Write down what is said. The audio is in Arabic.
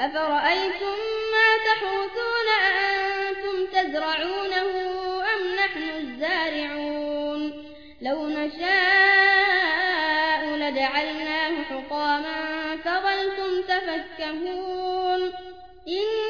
أفرأيتم ما تحوثون أنتم تزرعونه أم نحن الزارعون لو نشاء لجعلناه حطاما فظلتم تفكهون إنا